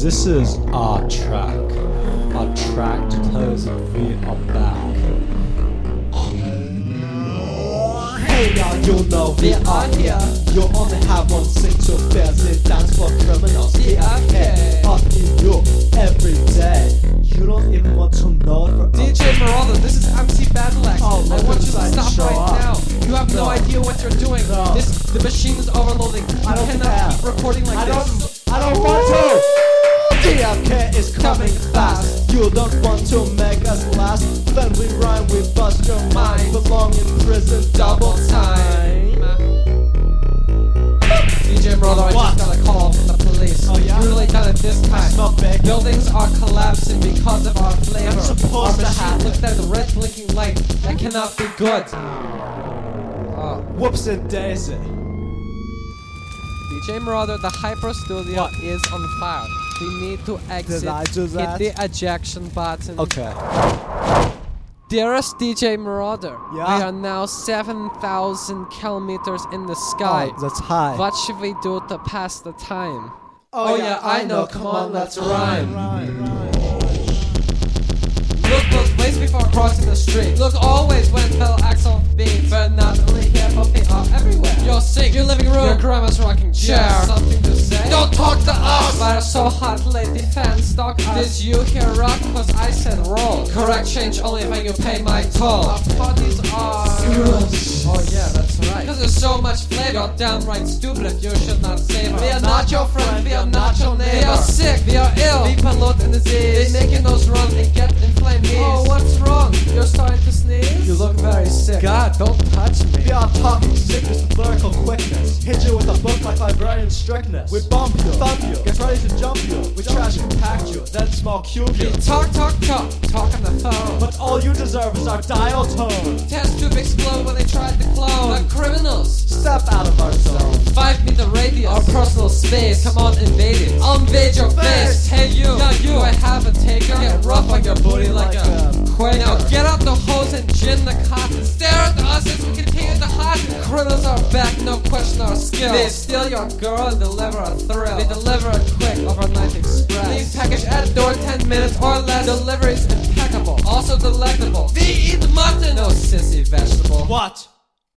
This is our track. Our track to tell us that we are back. Hey now you know we are here You only have one thing to fear The dance for criminals DFK Up in you every day You don't even want to know for DJ Marauder, this is MC Battleaxx. Oh, I want you to stop right now. You have no, No. idea what you're doing. No. This the machine is overloading. You I don't cannot care. keep recording like I this. Coming fast You don't want to make us last Then we rhyme we bust your mind Belong in prison double time DJ Marauder, I What? just got a call from the police. Oh, yeah? You really done it this time. smell bacon. Buildings are collapsing because of our flavor. That's supposed our to happen. looks at the red blinking light. That cannot be good. Oh. Whoops and daisy DJ Marauder, the Hyper Studio What? is on fire. We need to exit. I do that? Hit the ejection button. Okay. Dearest DJ Marauder, Yeah? we are now 7,000 kilometers in the oh, sky. Oh, that's high what should we do to pass the time? Oh, oh yeah, I know. Come on, let's rhyme. rhyme. Look both ways before crossing the street. Look always when fell grandma's rocking chair. Something to say? Don't talk to us! But it's so hot, lady fan stock us. Did you hear rock? Cause I said roll. Correct change only when you pay my toll. Our bodies are. Oh yeah, that's right. Cause there's so much flavor. You're downright stupid if you should not save We are not your friend, we are not your neighbor. We are sick, we are ill. We pollute in disease. They make your nose run and get inflamed. Strictness. We bump you, thump you, get ready to jump you. We trash compact you, then small cube you. Talk, talk, talk, talk on the phone. But all you deserve is our dial tone. Test tube explode when they tried to clone. The criminals. Step out of our zone. Five meter radius. Our personal space. Come on, invade it. I'll invade your face. Hey you. Yeah, you. I have a taker? Get rough on your booty like, Like a quaker. Now get out the hose and gin the cotton. Stare at us as we continue to hide. Criminals are back, no question our skill. They steal your girl and deliver a thrill. They deliver it quick, overnight express. Leave package at door 10 minutes or less. Delivery is impeccable, also delectable. We eat mutton. No sissy vegetable. What?